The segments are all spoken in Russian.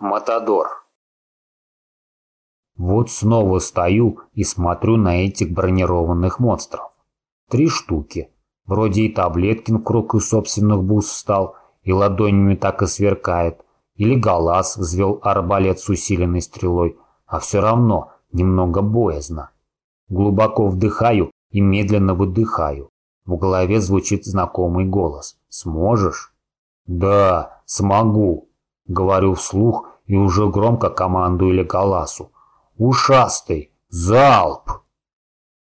Матадор. Вот снова стою и смотрю на этих бронированных монстров. Три штуки. Вроде и Таблеткин круг из собственных бус встал, и ладонями так и сверкает. Или Галас взвел арбалет с усиленной стрелой, а все равно немного боязно. Глубоко вдыхаю и медленно выдыхаю. В голове звучит знакомый голос. «Сможешь?» «Да, смогу», — говорю вслух и уже громко командую Леголасу. «Ушастый! Залп!»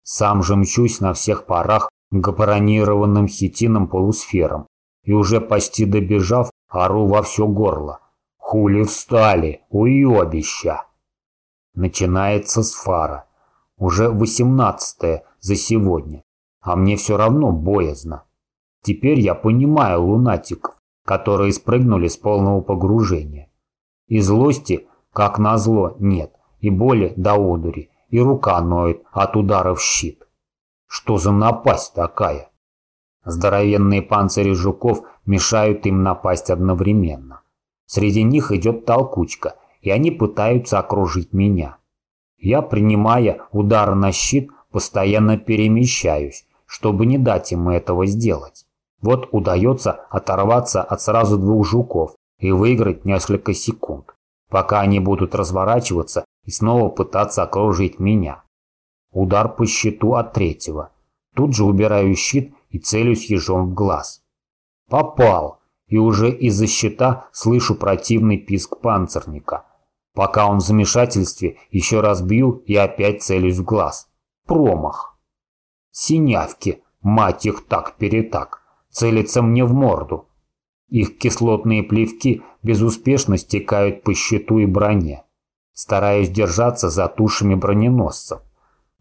Сам же мчусь на всех парах к бронированным хитином полусферам и уже почти добежав, ору во все горло. «Хули встали! Уебища!» Начинается с фара. Уже восемнадцатое за сегодня, а мне все равно боязно. Теперь я понимаю лунатиков, которые спрыгнули с полного погружения. И злости, как назло, нет, и боли до одури, и рука ноет от ударов в щит. Что за напасть такая? Здоровенные панцири жуков мешают им напасть одновременно. Среди них идет толкучка, и они пытаются окружить меня. Я, принимая удар на щит, постоянно перемещаюсь, чтобы не дать им этого сделать. Вот удается оторваться от сразу двух жуков, и выиграть несколько секунд, пока они будут разворачиваться и снова пытаться окружить меня. Удар по щиту от третьего. Тут же убираю щит и целюсь ежом в глаз. Попал, и уже из-за щита слышу противный писк панцирника. Пока он в замешательстве, еще раз бью и опять целюсь в глаз. Промах. Синявки, мать их так-перетак, целится мне в морду. Их кислотные плевки безуспешно стекают по щиту и броне. Стараюсь держаться за тушами броненосцев.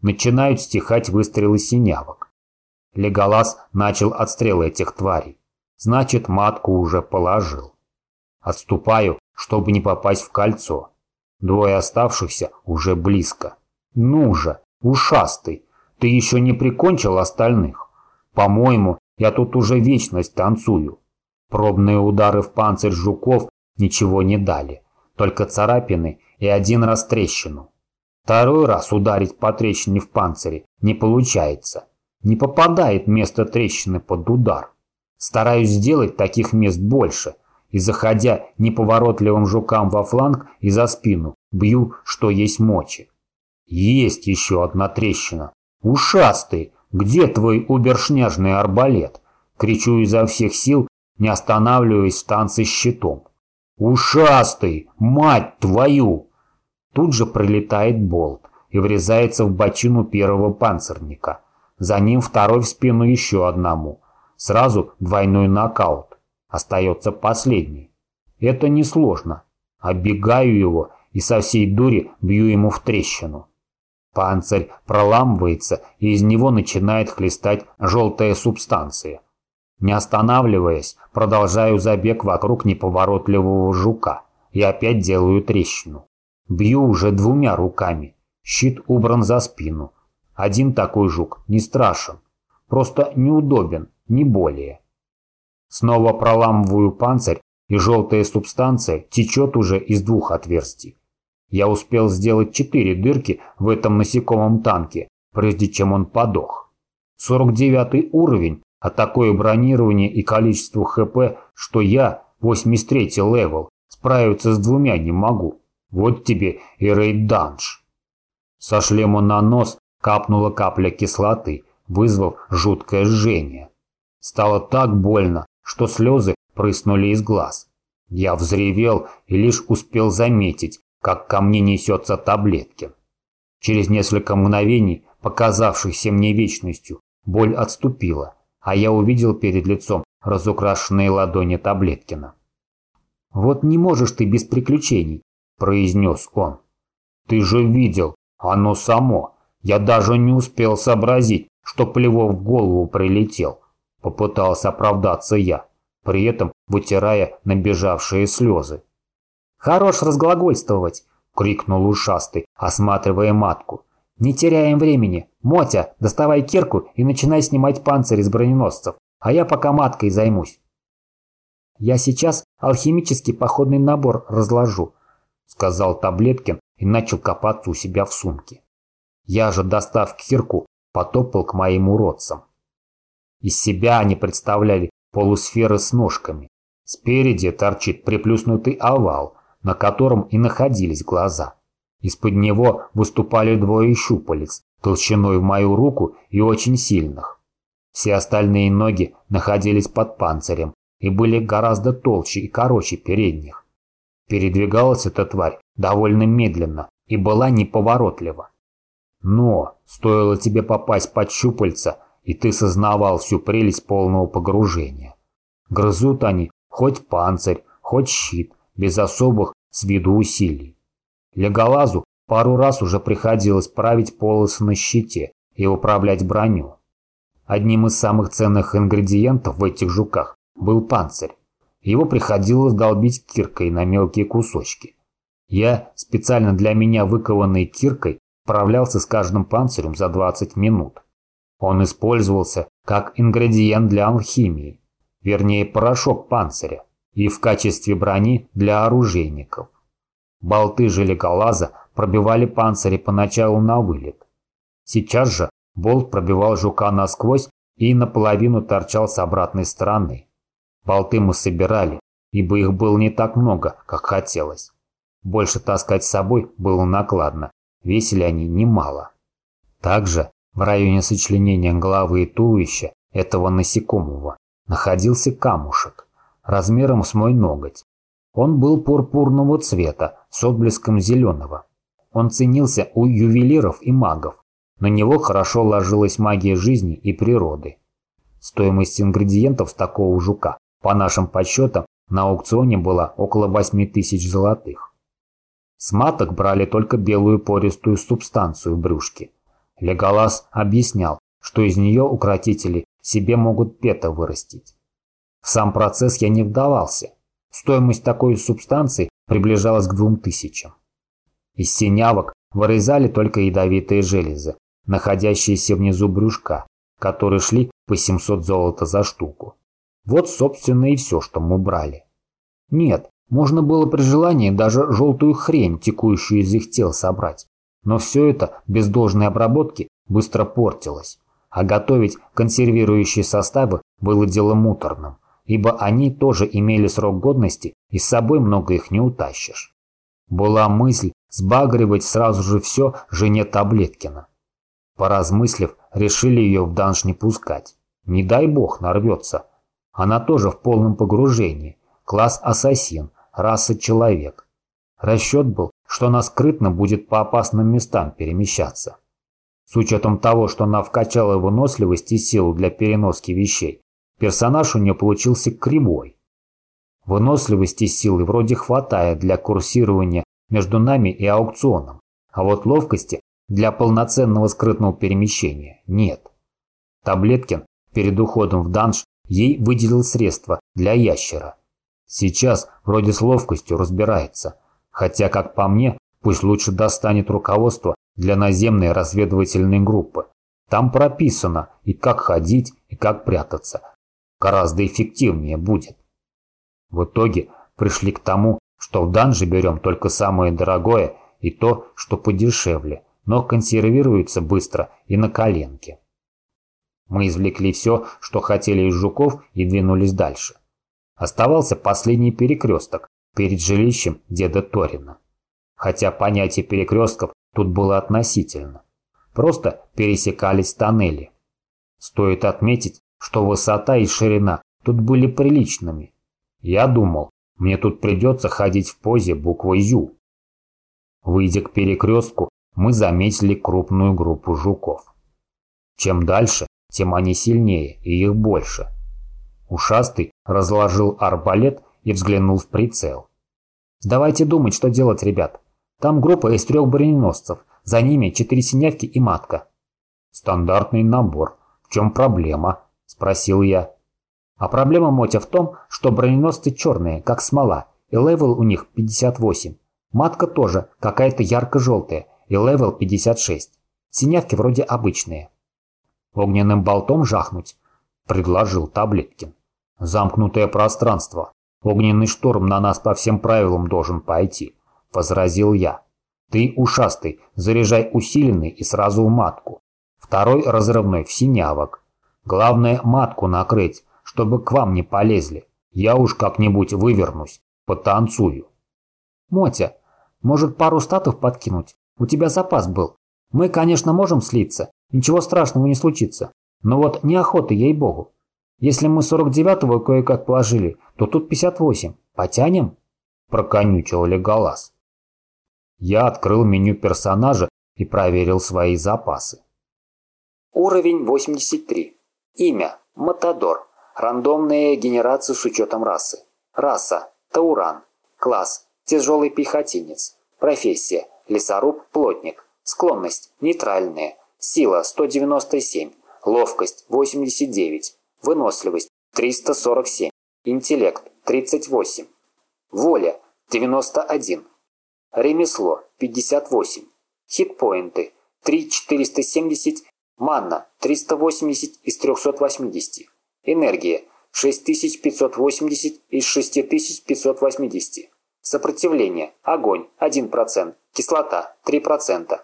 Начинают стихать выстрелы синявок. Леголас начал отстрел этих тварей. Значит, матку уже положил. Отступаю, чтобы не попасть в кольцо. Двое оставшихся уже близко. Ну же, ушастый, ты еще не прикончил остальных? По-моему, я тут уже вечность танцую. Пробные удары в панцирь жуков ничего не дали, только царапины и один раз трещину. Второй раз ударить по трещине в панцире не получается. Не попадает место трещины под удар. Стараюсь сделать таких мест больше, и заходя неповоротливым жукам во фланг и за спину, бью, что есть мочи. Есть еще одна трещина. «Ушастый! Где твой убершняжный арбалет?» Кричу изо всех сил, не останавливаясь в танце щитом. «Ушастый! Мать твою!» Тут же пролетает болт и врезается в бочину первого панцирника. За ним второй в спину еще одному. Сразу двойной нокаут. Остается последний. Это несложно. Оббегаю его и со всей дури бью ему в трещину. Панцирь проламывается, и из него начинает хлестать желтая субстанция. Не останавливаясь, продолжаю забег вокруг неповоротливого жука и опять делаю трещину. Бью уже двумя руками. Щит убран за спину. Один такой жук не страшен. Просто неудобен, не более. Снова проламываю панцирь, и желтая субстанция течет уже из двух отверстий. Я успел сделать четыре дырки в этом насекомом танке, прежде чем он подох. 49 уровень а такое бронирование и количество ХП, что я, 83-й левел, справиться с двумя не могу. Вот тебе и рейд-данж. Со шлема на нос капнула капля кислоты, вызвав жуткое жжение. Стало так больно, что слезы прыснули из глаз. Я взревел и лишь успел заметить, как ко мне несется таблетки. Через несколько мгновений, показавшихся мне вечностью, боль отступила, а я увидел перед лицом разукрашенные ладони Таблеткина. «Вот не можешь ты без приключений», – произнес он. «Ты же видел, оно само. Я даже не успел сообразить, что плевок в голову прилетел», – попытался оправдаться я, при этом вытирая набежавшие слезы. «Хорош разглагольствовать!» – крикнул ушастый, осматривая матку. «Не теряем времени. Мотя, доставай кирку и начинай снимать панцирь из броненосцев, а я пока маткой займусь». «Я сейчас алхимический походный набор разложу. сказал Таблеткин и начал копаться у себя в сумке. Я же, достав кирку, потопал к моим уродцам. Из себя они представляли полусферы с ножками. Спереди торчит приплюснутый овал, на котором и находились глаза. Из-под него выступали двое щупалец, толщиной в мою руку и очень сильных. Все остальные ноги находились под панцирем и были гораздо толще и короче передних. Передвигалась эта тварь довольно медленно и была неповоротлива. Но стоило тебе попасть под щупальца, и ты сознавал всю прелесть полного погружения. Грызут они хоть панцирь, хоть щит, без особых с виду усилий. Леголазу пару раз уже приходилось править полосы на щите и управлять броню. Одним из самых ценных ингредиентов в этих жуках был панцирь. Его приходилось долбить киркой на мелкие кусочки. Я специально для меня выкованной киркой справлялся с каждым панцирем за 20 минут. Он использовался как ингредиент для алхимии, вернее порошок панциря, и в качестве брони для оружейников. Болты желеголаза пробивали панцири поначалу на вылет. Сейчас же болт пробивал жука насквозь и наполовину торчал с обратной стороны. Болты мы собирали, ибо их было не так много, как хотелось. Больше таскать с собой было накладно, весили они немало. Также в районе сочленения головы и туловища этого насекомого находился камушек, размером с мой ноготь. Он был пурпурного цвета, с отблеском зеленого. Он ценился у ювелиров и магов. На него хорошо ложилась магия жизни и природы. Стоимость ингредиентов такого жука по нашим подсчетам, на аукционе было около 8 тысяч золотых. С маток брали только белую пористую субстанцию в брюшке. Леголас объяснял, что из нее укротители себе могут пета вырастить. В сам процесс я не вдавался. Стоимость такой субстанции приближалась к двум тысячам. Из синявок вырезали только ядовитые железы, находящиеся внизу брюшка, которые шли по 700 золота за штуку. Вот, собственно, и все, что мы брали. Нет, можно было при желании даже желтую хрень, текущую из их тел, собрать. Но все это без должной обработки быстро портилось. А готовить консервирующие составы было делом муторным, ибо они тоже имели срок годности и с собой много их не утащишь. Была мысль сбагривать сразу же все жене Таблеткина. Поразмыслив, решили ее в данж не пускать. Не дай бог нарвется, она тоже в полном погружении. Класс ассасин, раса человек. Расчет был, что она скрытно будет по опасным местам перемещаться. С учетом того, что она вкачала выносливость и силу для переноски вещей, персонаж у нее получился кривой. Выносливости и силы вроде хватает для курсирования между нами и аукционом, а вот ловкости для полноценного скрытного перемещения нет. Таблеткин перед уходом в данж ей выделил средства для ящера. Сейчас вроде с ловкостью разбирается, хотя, как по мне, пусть лучше достанет руководство для наземной разведывательной группы. Там прописано и как ходить, и как прятаться. Гораздо эффективнее будет. В итоге пришли к тому, что в данже берем только самое дорогое и то, что подешевле, но консервируется быстро и на коленке. Мы извлекли все, что хотели из жуков и двинулись дальше. Оставался последний перекресток перед жилищем деда Торина. Хотя понятие перекрестков тут было относительно. Просто пересекались тоннели. Стоит отметить, что высота и ширина тут были приличными. Я думал, мне тут придется ходить в позе буквы «Ю». Выйдя к перекрестку, мы заметили крупную группу жуков. Чем дальше, тем они сильнее и их больше. Ушастый разложил арбалет и взглянул в прицел. «Давайте думать, что делать, ребят. Там группа из трех броненосцев, за ними четыре синявки и матка». «Стандартный набор. В чем проблема?» – спросил я. А проблема, Мотя, в том, что броненосцы черные, как смола, и левел у них 58. Матка тоже какая-то ярко-желтая, и левел 56. Синявки вроде обычные. Огненным болтом жахнуть, предложил Таблеткин. Замкнутое пространство. Огненный шторм на нас по всем правилам должен пойти. – возразил я. «Ты, ушастый, заряжай усиленный и сразу в матку. Второй разрывной в синявок. Главное, матку накрыть, чтобы к вам не полезли. Я уж как-нибудь вывернусь, потанцую». «Мотя, может пару статов подкинуть? У тебя запас был. Мы, конечно, можем слиться, ничего страшного не случится. Но вот неохота, ей-богу. Если мы 49-го кое-как положили, то тут 58. Потянем?» Проконючил Леголас. Я открыл меню персонажа и проверил свои запасы. Уровень 83. Имя – Матадор. Рандомная генерация с учетом расы. Раса – Тауран. Класс – Тяжелый пехотинец. Профессия – Лесоруб-плотник. Склонность – нейтральная. Сила – 197. Ловкость – 89. Выносливость – 347. Интеллект – 38. Воля – 91. Ремесло – 58. Хитпоинты – 3470. Манна – 380 из 380. Энергия – 6580 из 6580. Сопротивление – огонь – 1%, кислота – 3%.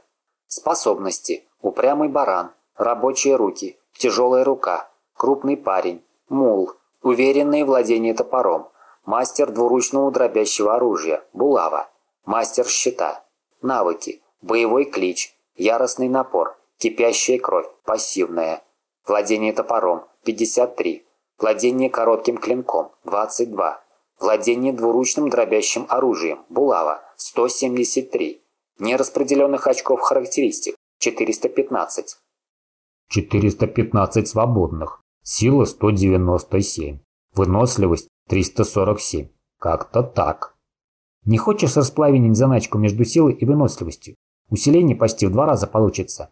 Способности – упрямый баран, рабочие руки, тяжелая рука, крупный парень, мул, уверенное владение топором, мастер двуручного дробящего оружия, булава, мастер щита. Навыки – боевой клич, яростный напор, кипящая кровь, пассивная. Владение топором – 53. Владение коротким клинком – 22. Владение двуручным дробящим оружием – булава – 173. Нераспределенных очков характеристик – 415. 415 свободных. Сила 197. Выносливость 347. Как-то так. Не хочешь расплавить заначку между силой и выносливостью? Усиление почти в два раза получится.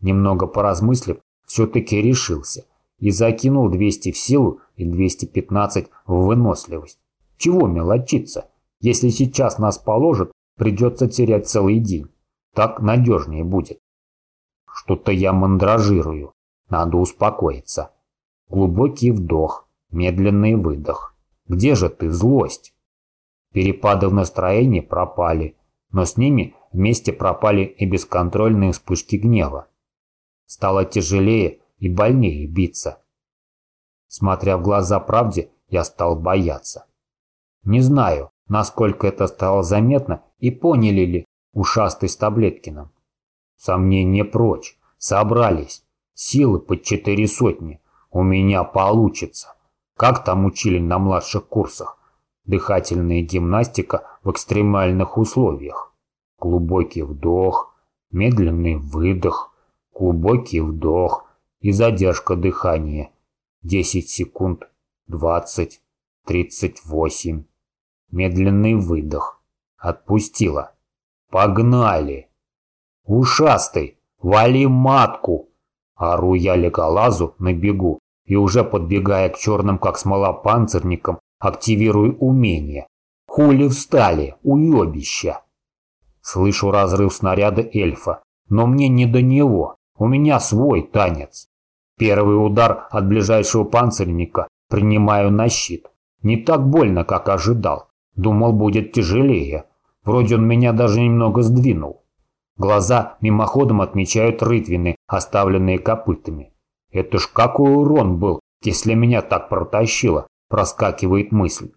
Немного поразмыслив, все-таки решился и закинул 200 в силу и 215 в выносливость. Чего мелочиться? Если сейчас нас положат, придется терять целый день. Так надежнее будет. Что-то я мандражирую. Надо успокоиться. Глубокий вдох, медленный выдох. Где же ты, злость? Перепады в настроении пропали, но с ними вместе пропали и бесконтрольные вспышки гнева. Стало тяжелее и больнее биться. Смотря в глаза правде, я стал бояться. Не знаю, насколько это стало заметно и поняли ли ушастый с Таблеткиным. Сомнения прочь. Собрались. Силы под четыре сотни. У меня получится. Как там учили на младших курсах? Дыхательная гимнастика в экстремальных условиях. Глубокий вдох, медленный выдох, глубокий вдох и задержка дыхания. 10 секунд, 20, 38. Медленный выдох. Отпустила. Погнали! Ушастый, вали матку! Ору я Леголазу на бегу и уже подбегая к черным как смола панцирникам, активирую умение. Хули встали, уебища! Слышу разрыв снаряда эльфа, но мне не до него, у меня свой танец. Первый удар от ближайшего панцирника принимаю на щит. Не так больно, как ожидал. Думал, будет тяжелее. Вроде он меня даже немного сдвинул. Глаза мимоходом отмечают рытвины, оставленные копытами. Это ж какой урон был, если меня так протащило, проскакивает мысль.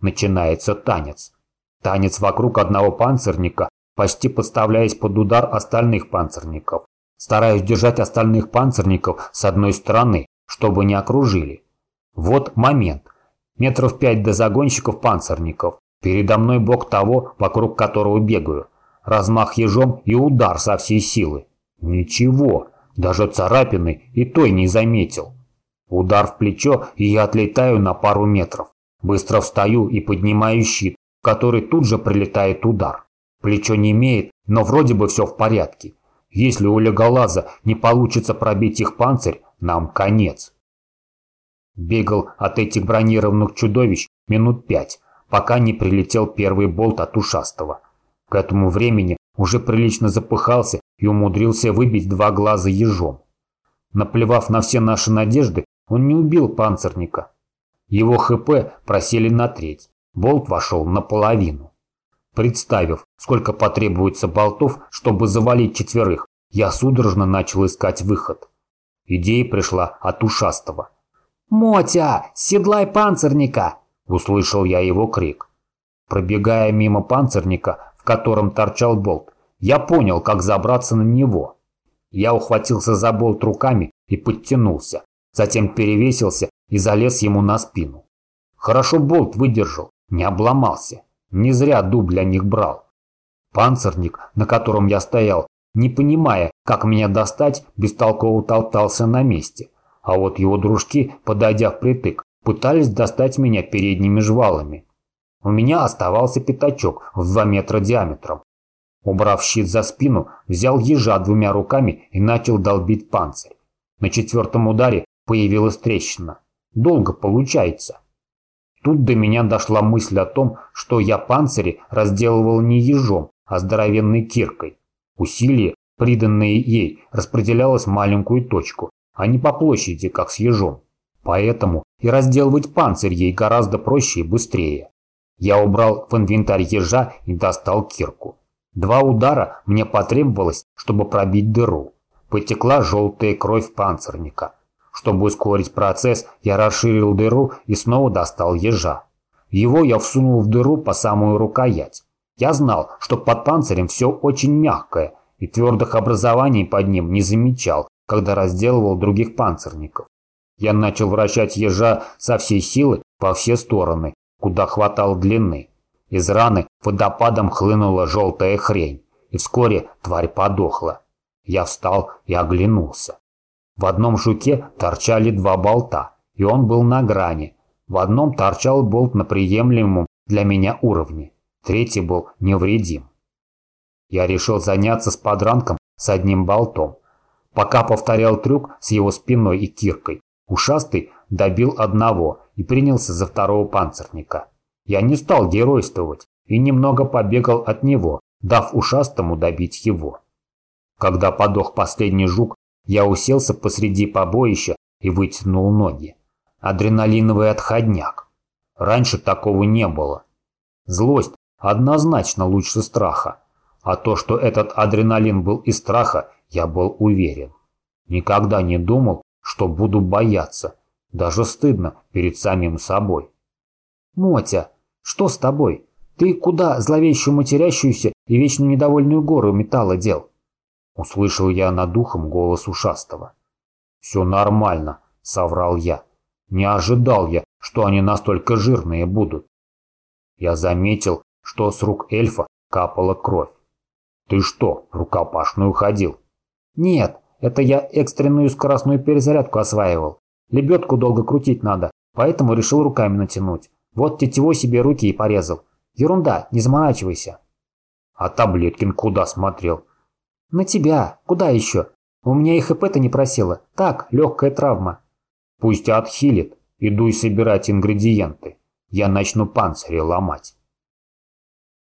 Начинается танец. Танец вокруг одного панцирника, почти подставляясь под удар остальных панцирников. Стараюсь держать остальных панцирников с одной стороны, чтобы не окружили. Вот момент. Метров пять до загонщиков панцирников. Передо мной бок того, вокруг которого бегаю. Размах ежом и удар со всей силы. Ничего, даже царапины и той не заметил. Удар в плечо, и я отлетаю на пару метров. Быстро встаю и поднимаю щит, в который тут же прилетает удар. Плечо не имеет, но вроде бы все в порядке. Если у леголаза не получится пробить их панцирь, нам конец. Бегал от этих бронированных чудовищ минут пять, пока не прилетел первый болт от ушастого. К этому времени уже прилично запыхался и умудрился выбить два глаза ежом. Наплевав на все наши надежды, он не убил панцирника. Его ХП просели на треть, болт вошел наполовину. Представив, сколько потребуется болтов, чтобы завалить четверых, я судорожно начал искать выход. Идея пришла от ушастого. «Мотя, седлай панцирника!» – услышал я его крик. Пробегая мимо панцирника, в котором торчал болт, я понял, как забраться на него. Я ухватился за болт руками и подтянулся, затем перевесился и залез ему на спину. Хорошо болт выдержал, не обломался. Не зря дуб для них брал. Панцирник, на котором я стоял, не понимая, как меня достать, бестолково толтался на месте. А вот его дружки, подойдя впритык, пытались достать меня передними жвалами. У меня оставался пятачок в 2 метра диаметром. Убрав щит за спину, взял ежа двумя руками и начал долбить панцирь. На четвертом ударе появилась трещина. Долго получается. Тут до меня дошла мысль о том, что я панцири разделывал не ежом, а здоровенной киркой. Усилие, приданное ей, распределялось маленькую точку, а не по площади, как с ежом. Поэтому и разделывать панцирь ей гораздо проще и быстрее. Я убрал в инвентарь ежа и достал кирку. Два удара мне потребовалось, чтобы пробить дыру. Потекла желтая кровь панцирника. Чтобы ускорить процесс, я расширил дыру и снова достал ежа. Его я всунул в дыру по самую рукоять. Я знал, что под панцирем все очень мягкое, и твердых образований под ним не замечал, когда разделывал других панцирников. Я начал вращать ежа со всей силы во все стороны, куда хватало длины. Из раны водопадом хлынула желтая хрень, и вскоре тварь подохла. Я встал и оглянулся. В одном жуке торчали два болта, и он был на грани. В одном торчал болт на приемлемом для меня уровне, третий был невредим. Я решил заняться с подранком с одним болтом. Пока повторял трюк с его спиной и киркой, ушастый добил одного и принялся за второго панцирника. Я не стал геройствовать и немного побегал от него, дав ушастому добить его. Когда подох последний жук, я уселся посреди побоища и вытянул ноги. Адреналиновый отходняк. Раньше такого не было. Злость однозначно лучше страха. А то, что этот адреналин был из страха, я был уверен. Никогда не думал, что буду бояться. Даже стыдно перед самим собой. «Мотя, что с тобой? Ты куда зловещую матерящуюся и вечно недовольную гору металла дел?» Услышал я над ухом голос ушастого. «Все нормально», — соврал я. «Не ожидал я, что они настолько жирные будут». Я заметил, что с рук эльфа капала кровь. «Ты что, в рукопашную ходил?» «Нет, это я экстренную скоростную перезарядку осваивал. Лебедку долго крутить надо, поэтому решил руками натянуть. Вот тетивой себе руки и порезал. Ерунда, не заморачивайся». «А Таблеткин куда смотрел?» «На тебя. Куда еще? У меня и ХП-то не просила. Так, легкая травма». «Пусть отхилит. Иду и собирать ингредиенты. Я начну панцири ломать».